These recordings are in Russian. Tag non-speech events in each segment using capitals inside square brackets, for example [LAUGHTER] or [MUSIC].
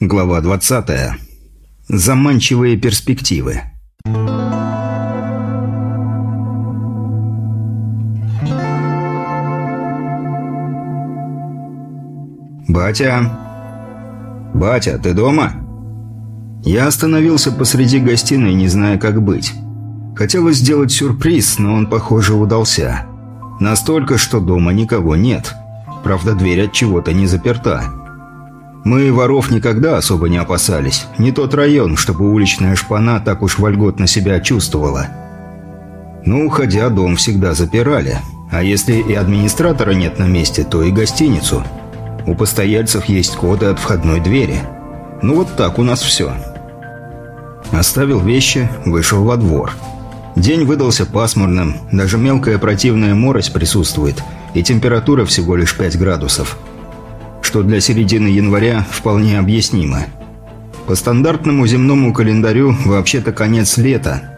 Глава 20. Заманчивые перспективы. «Батя! Батя, ты дома?» Я остановился посреди гостиной, не зная, как быть. Хотелось сделать сюрприз, но он, похоже, удался. Настолько, что дома никого нет. Правда, дверь от чего-то не заперта. Мы воров никогда особо не опасались. Не тот район, чтобы уличная шпана так уж вольготно себя чувствовала. Ну, уходя, дом всегда запирали. А если и администратора нет на месте, то и гостиницу. У постояльцев есть коды от входной двери. Ну вот так у нас все. Оставил вещи, вышел во двор. День выдался пасмурным, даже мелкая противная морось присутствует, и температура всего лишь 5 градусов что для середины января вполне объяснимо. По стандартному земному календарю вообще-то конец лета.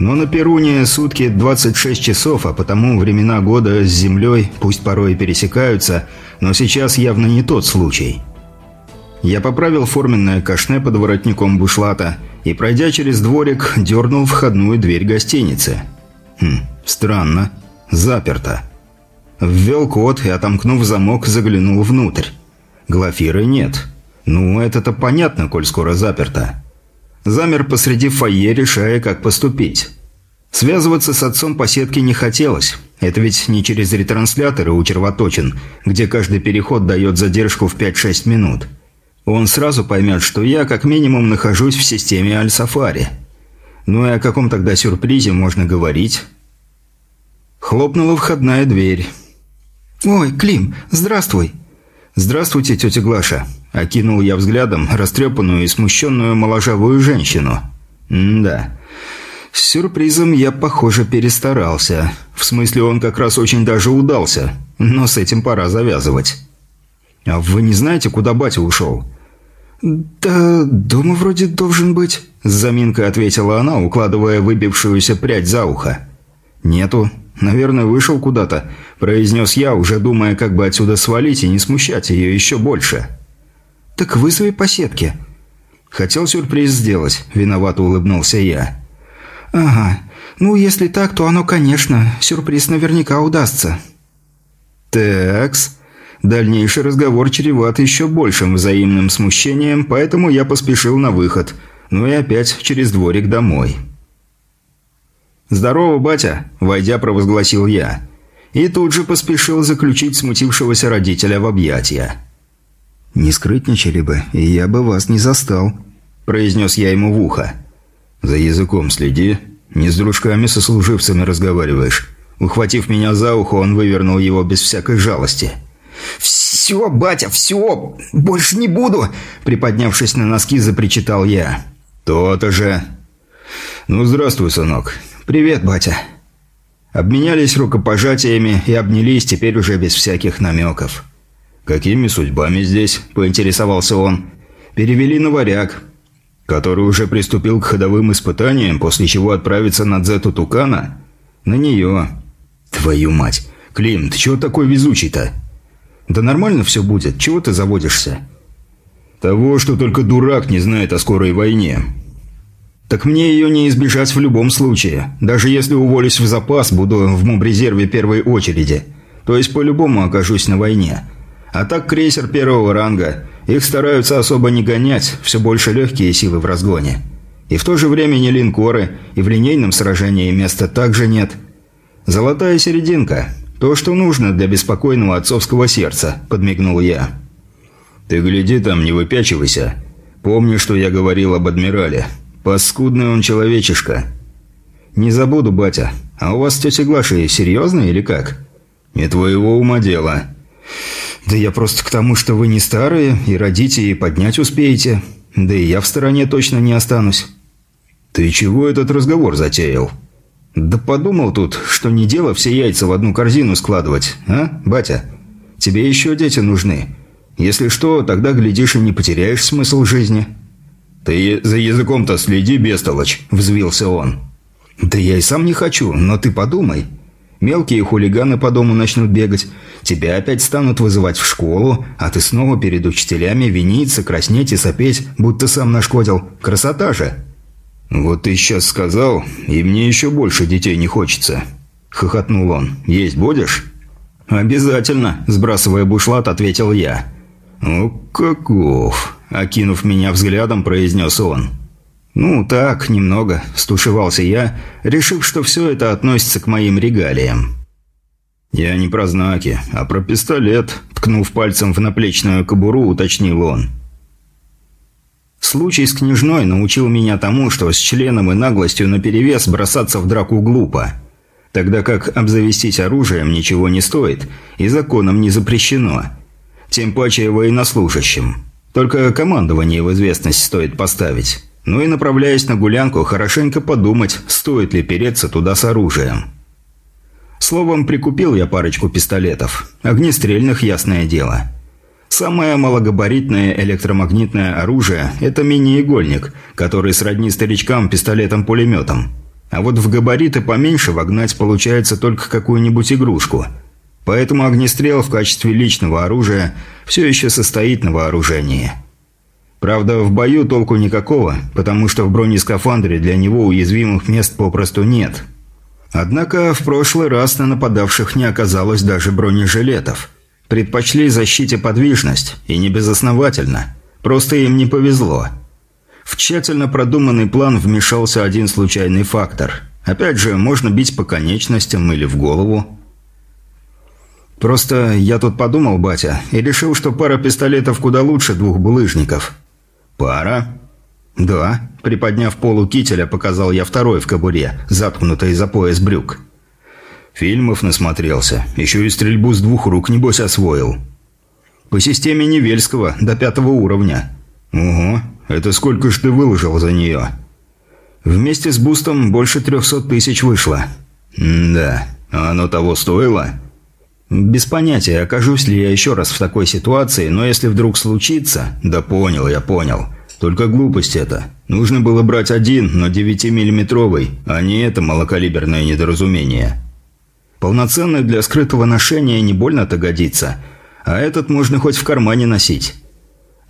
Но на Перуне сутки 26 часов, а потому времена года с Землей пусть порой и пересекаются, но сейчас явно не тот случай. Я поправил форменное кашне под воротником бушлата и, пройдя через дворик, дернул входную дверь гостиницы. Хм, странно. Заперто. Ввел код и, отомкнув замок, заглянул внутрь. Глафиры нет. Ну, это-то понятно, коль скоро заперто. Замер посреди фойе, решая, как поступить. Связываться с отцом по сетке не хотелось. Это ведь не через ретрансляторы у червоточин, где каждый переход дает задержку в 5-6 минут. Он сразу поймет, что я как минимум нахожусь в системе Аль-Сафари. Ну и о каком тогда сюрпризе можно говорить? Хлопнула входная дверь. «Ой, Клим, здравствуй!» «Здравствуйте, тетя Глаша», – окинул я взглядом растрепанную и смущенную моложавую женщину. «Да. С сюрпризом я, похоже, перестарался. В смысле, он как раз очень даже удался. Но с этим пора завязывать». «А вы не знаете, куда батя ушел?» «Да, дома вроде должен быть», – с заминкой ответила она, укладывая выбившуюся прядь за ухо. «Нету. Наверное, вышел куда-то», – произнес я, уже думая, как бы отсюда свалить и не смущать ее еще больше. «Так вызови по сетке». «Хотел сюрприз сделать», – виновато улыбнулся я. «Ага. Ну, если так, то оно, конечно. Сюрприз наверняка удастся». «Такс». Дальнейший разговор чреват еще большим взаимным смущением, поэтому я поспешил на выход. Ну и опять через дворик домой. «Здорово, батя!» – войдя, провозгласил я. И тут же поспешил заключить смутившегося родителя в объятия. «Не скрытничали бы, и я бы вас не застал», – произнес я ему в ухо. «За языком следи. Не с дружками-сослуживцами разговариваешь». Ухватив меня за ухо, он вывернул его без всякой жалости. «Все, батя, все! Больше не буду!» Приподнявшись на носки, запричитал я. «То-то же!» «Ну, здравствуй, сынок. «Привет, батя». Обменялись рукопожатиями и обнялись теперь уже без всяких намеков. «Какими судьбами здесь?» – поинтересовался он. «Перевели на варяг, который уже приступил к ходовым испытаниям, после чего отправится на Дзету Тукана? На нее». «Твою мать! Клим, ты чего такой везучий-то?» «Да нормально все будет. Чего ты заводишься?» «Того, что только дурак не знает о скорой войне. «Так мне ее не избежать в любом случае. Даже если уволюсь в запас, буду в мобрезерве первой очереди. То есть по-любому окажусь на войне. А так крейсер первого ранга. Их стараются особо не гонять, все больше легкие силы в разгоне. И в то же время не линкоры, и в линейном сражении места также нет. Золотая серединка. То, что нужно для беспокойного отцовского сердца», – подмигнул я. «Ты гляди там, не выпячивайся. Помни, что я говорил об адмирале. Паскудный он человечишка. Не забуду, батя. А у вас тетя Глаша серьезная или как? Не твоего ума дело. Да я просто к тому, что вы не старые, и родите, и поднять успеете. Да и я в стороне точно не останусь. Ты чего этот разговор затеял? Да подумал тут, что не дело все яйца в одну корзину складывать, а, батя? Тебе еще дети нужны. Если что, тогда, глядишь, и не потеряешь смысл жизни». «Ты за языком-то следи, бестолочь!» – взвился он. «Да я и сам не хочу, но ты подумай. Мелкие хулиганы по дому начнут бегать, тебя опять станут вызывать в школу, а ты снова перед учителями виниться, краснеть и сопеть, будто сам нашкодил. Красота же!» «Вот ты сейчас сказал, и мне еще больше детей не хочется», — хохотнул он. «Есть будешь?» «Обязательно», — сбрасывая бушлат, ответил я. «Ну, каков?» — окинув меня взглядом, произнес он. «Ну, так, немного», – стушевался я, решив, что все это относится к моим регалиям. «Я не про знаки, а про пистолет», – ткнув пальцем в наплечную кобуру, уточнил он. Случай с княжной научил меня тому, что с членом и наглостью наперевес бросаться в драку глупо, тогда как обзавестись оружием ничего не стоит и законом не запрещено, тем паче военнослужащим. Только командование в известность стоит поставить. Ну и направляясь на гулянку, хорошенько подумать, стоит ли переться туда с оружием. Словом, прикупил я парочку пистолетов. Огнестрельных, ясное дело. Самое малогабаритное электромагнитное оружие – это мини-игольник, который сродни старичкам пистолетом-пулеметом. А вот в габариты поменьше вогнать получается только какую-нибудь игрушку. Поэтому огнестрел в качестве личного оружия все еще состоит на вооружении – Правда, в бою толку никакого, потому что в бронескафандре для него уязвимых мест попросту нет. Однако в прошлый раз на нападавших не оказалось даже бронежилетов. Предпочли защите подвижность, и не безосновательно. Просто им не повезло. В тщательно продуманный план вмешался один случайный фактор. Опять же, можно бить по конечностям или в голову. Просто я тут подумал, батя, и решил, что пара пистолетов куда лучше двух булыжников. «Пара?» «Да», – приподняв полу кителя, показал я второй в кобуре, заткнутый за пояс брюк. Фильмов насмотрелся. Еще и стрельбу с двух рук, небось, освоил. По системе Невельского, до пятого уровня. Ого, это сколько ж ты выложил за нее? Вместе с бустом больше трехсот тысяч вышло. М да, а оно того стоило? Без понятия, окажусь ли я еще раз в такой ситуации, но если вдруг случится... Да понял, я понял. Только глупость это. Нужно было брать один, но 9-миллиметровый, а не это малокалиберное недоразумение. Полноценный для скрытого ношения не больно-то годится, а этот можно хоть в кармане носить.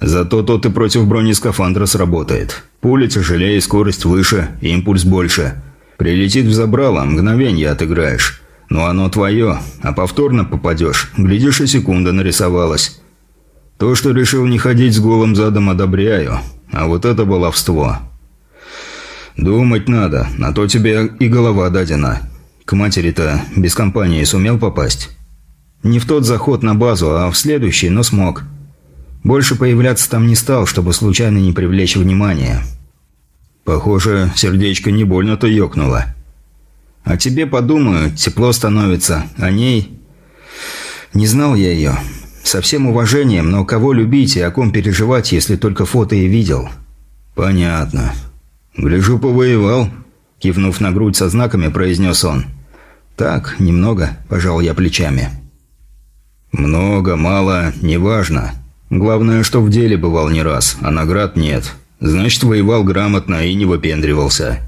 Зато тот и против бронескафандра сработает. Пуля тяжелее, скорость выше, импульс больше. Прилетит в забрало, мгновенье отыграешь. Но оно твое, а повторно попадешь. Глядишь, и секунда нарисовалась. То, что решил не ходить с голым задом, одобряю. А вот это баловство. Думать надо, на то тебе и голова дадена. К матери-то без компании сумел попасть? Не в тот заход на базу, а в следующий, но смог. Больше появляться там не стал, чтобы случайно не привлечь внимания. Похоже, сердечко не больно-то ёкнуло. О тебе подумаю, тепло становится. О ней... Не знал я ее. Со всем уважением, но кого любить и о ком переживать, если только фото и видел? Понятно. Гляжу, повоевал. Кивнув на грудь со знаками, произнес он. Так, немного, пожал я плечами. Много, мало, неважно. Главное, что в деле бывал не раз, а наград нет. Значит, воевал грамотно и не выпендривался.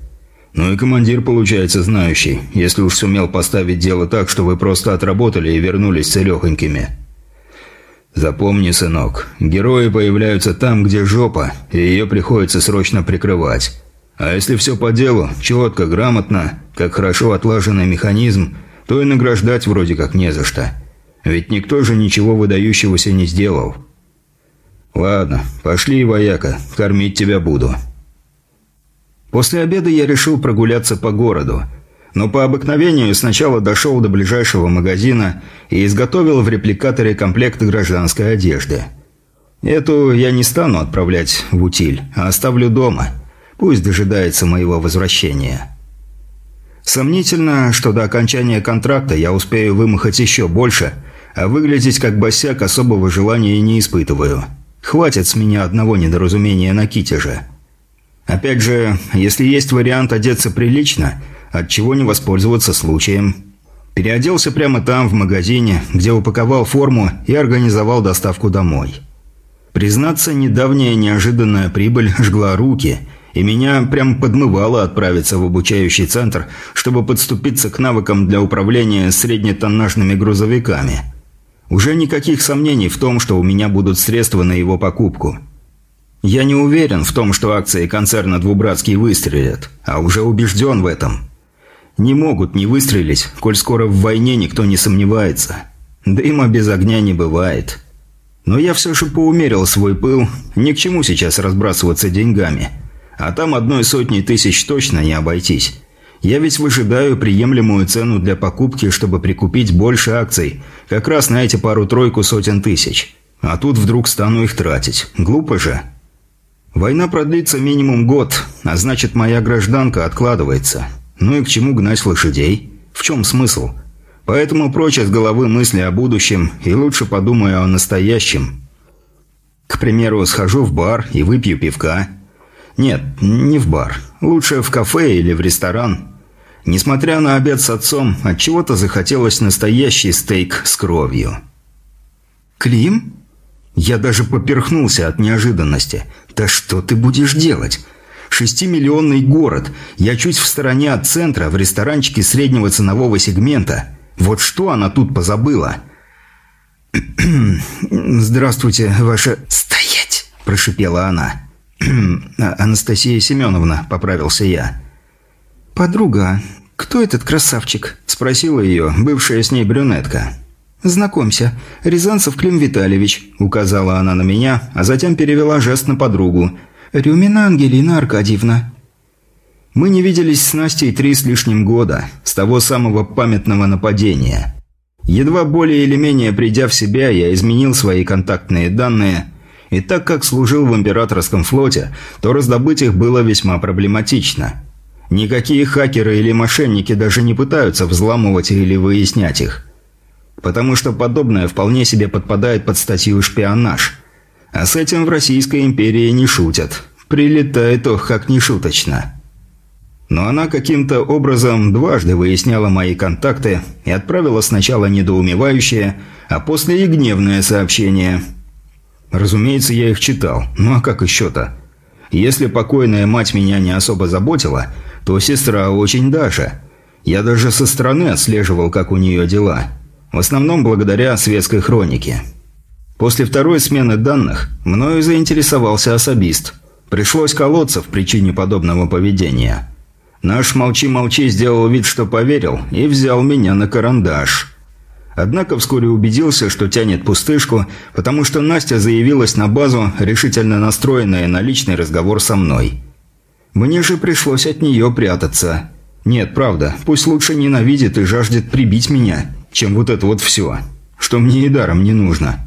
Ну и командир получается знающий, если уж сумел поставить дело так, что вы просто отработали и вернулись целехонькими. Запомни, сынок, герои появляются там, где жопа, и ее приходится срочно прикрывать. А если все по делу, четко, грамотно, как хорошо отлаженный механизм, то и награждать вроде как не за что. Ведь никто же ничего выдающегося не сделал. Ладно, пошли, вояка, кормить тебя буду». После обеда я решил прогуляться по городу. Но по обыкновению сначала дошел до ближайшего магазина и изготовил в репликаторе комплект гражданской одежды. Эту я не стану отправлять в утиль, а оставлю дома. Пусть дожидается моего возвращения. Сомнительно, что до окончания контракта я успею вымахать еще больше, а выглядеть как босяк особого желания не испытываю. Хватит с меня одного недоразумения на китеже. Опять же, если есть вариант одеться прилично, от чего не воспользоваться случаем. Переоделся прямо там, в магазине, где упаковал форму и организовал доставку домой. Признаться, недавняя неожиданная прибыль жгла руки, И меня прям подмывало отправиться в обучающий центр, чтобы подступиться к навыкам для управления среднетоннажными грузовиками. Уже никаких сомнений в том, что у меня будут средства на его покупку. Я не уверен в том, что акции концерна «Двубратский» выстрелят, а уже убежден в этом. Не могут не выстрелить, коль скоро в войне никто не сомневается. Дыма без огня не бывает. Но я все же поумерил свой пыл, ни к чему сейчас разбрасываться деньгами. А там одной сотни тысяч точно не обойтись. Я ведь выжидаю приемлемую цену для покупки, чтобы прикупить больше акций, как раз на эти пару-тройку сотен тысяч. А тут вдруг стану их тратить. Глупо же. Война продлится минимум год, а значит моя гражданка откладывается. Ну и к чему гнать лошадей? В чем смысл? Поэтому прочь из головы мысли о будущем и лучше подумаю о настоящем. К примеру, схожу в бар и выпью пивка. Нет, не в бар. Лучше в кафе или в ресторан. Несмотря на обед с отцом, от чего то захотелось настоящий стейк с кровью. «Клим?» Я даже поперхнулся от неожиданности. «Да что ты будешь делать?» Шестимиллионный город. Я чуть в стороне от центра, в ресторанчике среднего ценового сегмента. Вот что она тут позабыла? [CLEARS THROAT] «Здравствуйте, ваша...» «Стоять!» – прошипела она. [CLEARS THROAT] «Анастасия Семеновна», – поправился я. «Подруга, кто этот красавчик?» – спросила ее, бывшая с ней брюнетка. «Знакомься, Рязанцев Клим Витальевич», – указала она на меня, а затем перевела жест на подругу. «Рюмина Ангелина Аркадьевна». Мы не виделись с Настей три с лишним года, с того самого памятного нападения. Едва более или менее придя в себя, я изменил свои контактные данные, и так как служил в императорском флоте, то раздобыть их было весьма проблематично. Никакие хакеры или мошенники даже не пытаются взламывать или выяснять их. Потому что подобное вполне себе подпадает под статью «шпионаж». А с этим в Российской империи не шутят. Прилетает ох, как нешуточно. Но она каким-то образом дважды выясняла мои контакты и отправила сначала недоумевающее, а после и гневное сообщение. Разумеется, я их читал. Ну а как еще-то? Если покойная мать меня не особо заботила, то сестра очень даже. Я даже со стороны отслеживал, как у нее дела. В основном благодаря светской хронике. После второй смены данных мною заинтересовался особист. Пришлось колоться в причине подобного поведения. Наш «молчи-молчи» сделал вид, что поверил, и взял меня на карандаш. Однако вскоре убедился, что тянет пустышку, потому что Настя заявилась на базу, решительно настроенная на личный разговор со мной. Мне же пришлось от нее прятаться. Нет, правда, пусть лучше ненавидит и жаждет прибить меня, чем вот это вот все, что мне и даром не нужно.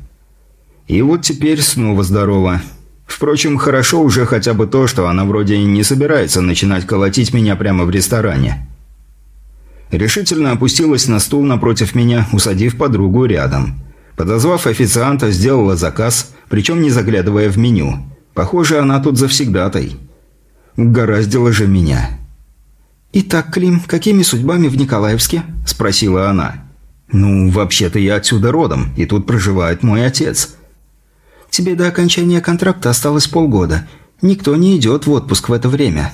И вот теперь снова здорово. Впрочем, хорошо уже хотя бы то, что она вроде не собирается начинать колотить меня прямо в ресторане. Решительно опустилась на стул напротив меня, усадив подругу рядом. Подозвав официанта, сделала заказ, причем не заглядывая в меню. Похоже, она тут завсегдатай. Угораздило же меня. «Итак, Клим, какими судьбами в Николаевске?» – спросила она. «Ну, вообще-то я отсюда родом, и тут проживает мой отец». Тебе до окончания контракта осталось полгода. Никто не идет в отпуск в это время».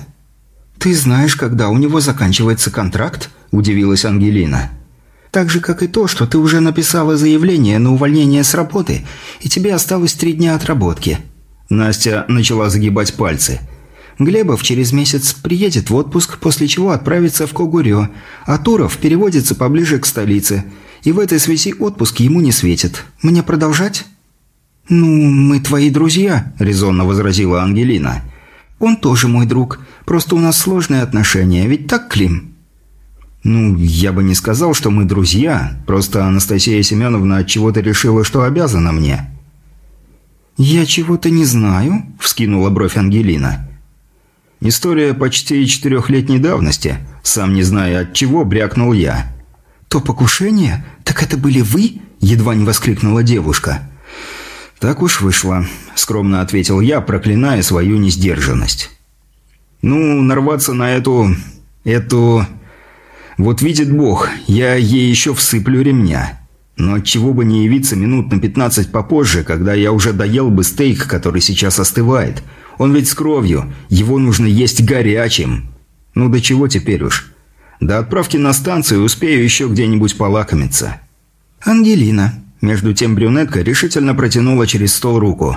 «Ты знаешь, когда у него заканчивается контракт?» – удивилась Ангелина. «Так же, как и то, что ты уже написала заявление на увольнение с работы, и тебе осталось три дня отработки». Настя начала загибать пальцы. Глебов через месяц приедет в отпуск, после чего отправится в Когурё, а Туров переводится поближе к столице, и в этой связи отпуск ему не светит. Мне продолжать?» «Ну, мы твои друзья», – резонно возразила Ангелина. «Он тоже мой друг. Просто у нас сложные отношения. Ведь так, Клим?» «Ну, я бы не сказал, что мы друзья. Просто Анастасия Семеновна от чего-то решила, что обязана мне». «Я чего-то не знаю», – вскинула бровь Ангелина. «История почти четырехлетней давности. Сам не зная от чего, брякнул я». «То покушение? Так это были вы?» – едва не воскликнула девушка. «Так уж вышло», – скромно ответил я, проклиная свою несдержанность. «Ну, нарваться на эту... эту... Вот видит Бог, я ей еще всыплю ремня. Но отчего бы не явиться минут на 15 попозже, когда я уже доел бы стейк, который сейчас остывает. Он ведь с кровью. Его нужно есть горячим. Ну до чего теперь уж? До отправки на станцию успею еще где-нибудь полакомиться». «Ангелина». Между тем брюнетка решительно протянула через стол руку.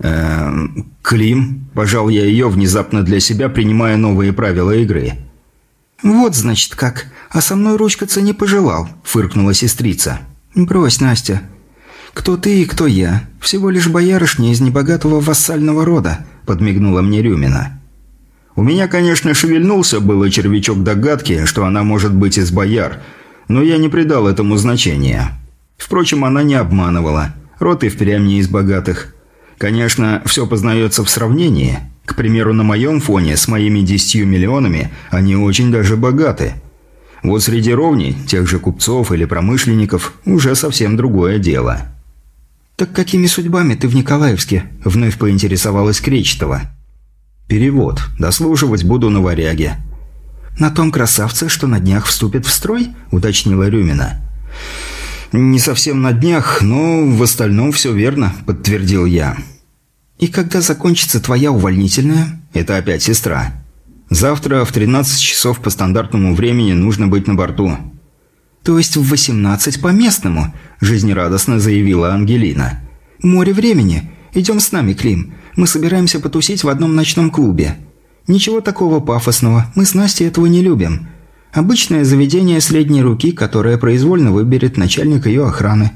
«Эм, Клим?» – пожал я ее, внезапно для себя принимая новые правила игры. «Вот, значит, как. А со мной ручкаться не пожелал», – фыркнула сестрица. «Брось, Настя. Кто ты и кто я? Всего лишь боярышня из небогатого вассального рода», – подмигнула мне Рюмина. У меня, конечно, шевельнулся было червячок догадки, что она может быть из бояр, но я не придал этому значения. Впрочем, она не обманывала. Род и впрямь не из богатых. Конечно, все познается в сравнении. К примеру, на моем фоне с моими десятью миллионами они очень даже богаты. Вот среди ровней, тех же купцов или промышленников, уже совсем другое дело. «Так какими судьбами ты в Николаевске?» – вновь поинтересовалась Кречетова. «Перевод. Дослуживать буду на варяге». «На том красавце, что на днях вступит в строй?» – уточнила Рюмина. «Не совсем на днях, но в остальном все верно», – подтвердил я. «И когда закончится твоя увольнительная?» «Это опять сестра. Завтра в 13 часов по стандартному времени нужно быть на борту». «То есть в 18 по местному?» – жизнерадостно заявила Ангелина. «Море времени. Идем с нами, Клим. Мы собираемся потусить в одном ночном клубе. Ничего такого пафосного, мы с Настей этого не любим. Обычное заведение средней руки, которое произвольно выберет начальник ее охраны.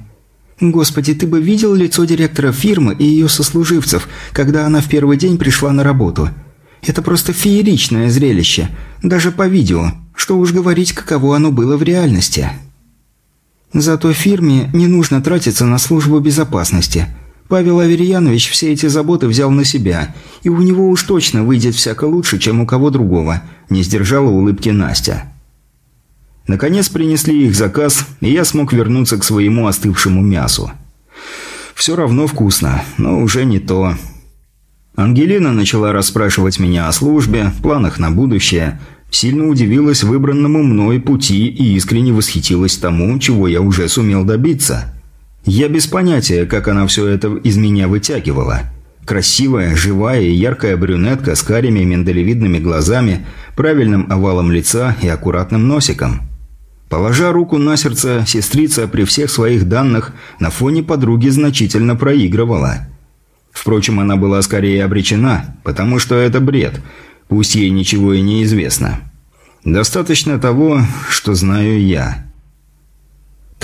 Господи, ты бы видел лицо директора фирмы и ее сослуживцев, когда она в первый день пришла на работу. Это просто фееричное зрелище, даже по видео. Что уж говорить, каково оно было в реальности. Зато фирме не нужно тратиться на службу безопасности – Павел Аверьянович все эти заботы взял на себя, и у него уж точно выйдет всяко лучше, чем у кого другого», – не сдержала улыбки Настя. Наконец принесли их заказ, и я смог вернуться к своему остывшему мясу. Все равно вкусно, но уже не то. Ангелина начала расспрашивать меня о службе, планах на будущее, сильно удивилась выбранному мной пути и искренне восхитилась тому, чего я уже сумел добиться – я без понятия, как она все это из меня вытягивала. Красивая, живая и яркая брюнетка с карими миндалевидными глазами, правильным овалом лица и аккуратным носиком. Положа руку на сердце, сестрица при всех своих данных на фоне подруги значительно проигрывала. Впрочем, она была скорее обречена, потому что это бред, пусть ей ничего и не известно. Достаточно того, что знаю я.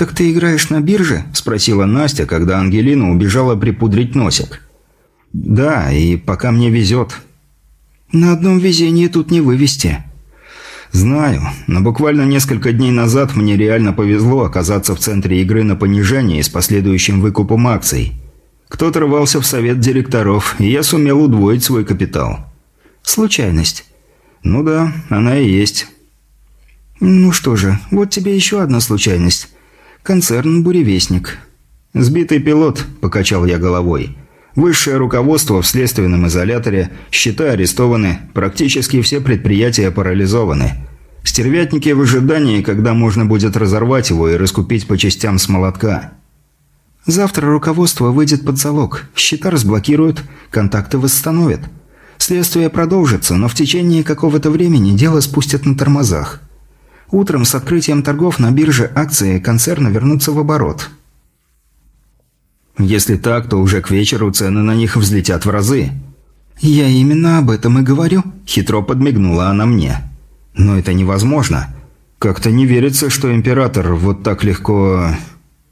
«Так ты играешь на бирже?» – спросила Настя, когда Ангелина убежала припудрить носик. «Да, и пока мне везет». «На одном везении тут не вывести». «Знаю, но буквально несколько дней назад мне реально повезло оказаться в центре игры на понижение с последующим выкупом акций. Кто-то рвался в совет директоров, и я сумел удвоить свой капитал». «Случайность?» «Ну да, она и есть». «Ну что же, вот тебе еще одна случайность. Концерн «Буревестник». «Сбитый пилот», – покачал я головой. «Высшее руководство в следственном изоляторе, счета арестованы, практически все предприятия парализованы. Стервятники в ожидании, когда можно будет разорвать его и раскупить по частям с молотка». «Завтра руководство выйдет под залог, счета разблокируют, контакты восстановят. Следствие продолжится, но в течение какого-то времени дело спустят на тормозах». Утром с открытием торгов на бирже акции концерна вернутся в оборот. Если так, то уже к вечеру цены на них взлетят в разы. «Я именно об этом и говорю», – хитро подмигнула она мне. «Но это невозможно. Как-то не верится, что император вот так легко...»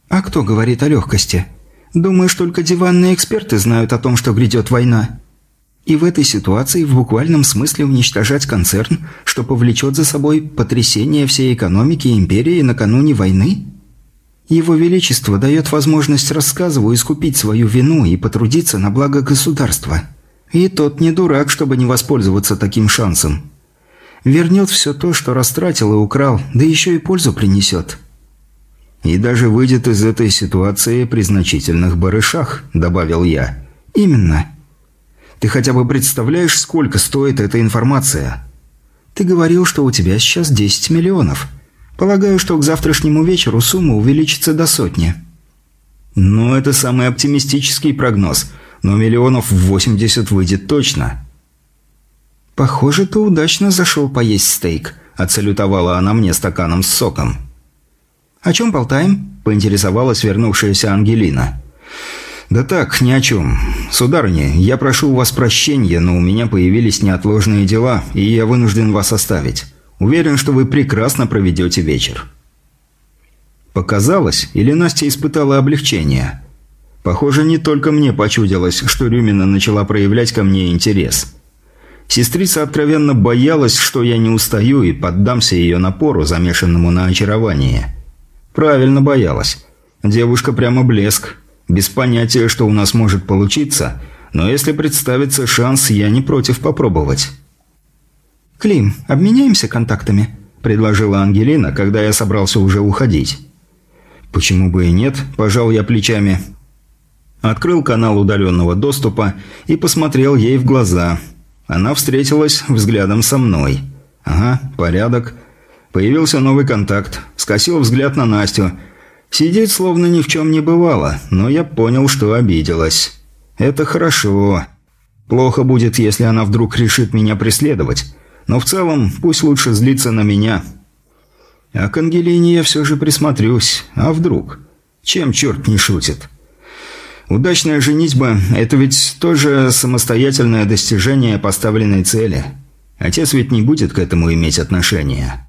«А кто говорит о легкости? Думаешь, только диванные эксперты знают о том, что грядет война?» И в этой ситуации в буквальном смысле уничтожать концерн, что повлечет за собой потрясение всей экономики империи накануне войны? Его Величество дает возможность рассказыву искупить свою вину и потрудиться на благо государства. И тот не дурак, чтобы не воспользоваться таким шансом. Вернет все то, что растратил и украл, да еще и пользу принесет. «И даже выйдет из этой ситуации при значительных барышах», – добавил я. «Именно». Ты хотя бы представляешь, сколько стоит эта информация? Ты говорил, что у тебя сейчас 10 миллионов. Полагаю, что к завтрашнему вечеру сумма увеличится до сотни. Ну, это самый оптимистический прогноз, но миллионов в 80 выйдет точно. «Похоже, ты удачно зашел поесть стейк», – отсалютовала она мне стаканом с соком. «О чем болтаем?» – поинтересовалась вернувшаяся Ангелина. «Да так, ни о чем. Сударыня, я прошу у вас прощения, но у меня появились неотложные дела, и я вынужден вас оставить. Уверен, что вы прекрасно проведете вечер». Показалось, или Настя испытала облегчение? Похоже, не только мне почудилось, что Рюмина начала проявлять ко мне интерес. Сестрица откровенно боялась, что я не устаю и поддамся ее напору, замешанному на очаровании. Правильно боялась. Девушка прямо блеск. Без понятия, что у нас может получиться, но если представится шанс, я не против попробовать. «Клим, обменяемся контактами?» – предложила Ангелина, когда я собрался уже уходить. «Почему бы и нет?» – пожал я плечами. Открыл канал удаленного доступа и посмотрел ей в глаза. Она встретилась взглядом со мной. «Ага, порядок». Появился новый контакт. Скосил взгляд на Настю. Сидеть словно ни в чем не бывало, но я понял, что обиделась. «Это хорошо. Плохо будет, если она вдруг решит меня преследовать. Но в целом, пусть лучше злится на меня». А к Ангелине я все же присмотрюсь. А вдруг? Чем черт не шутит? Удачная женитьба – это ведь тоже самостоятельное достижение поставленной цели. Отец ведь не будет к этому иметь отношения.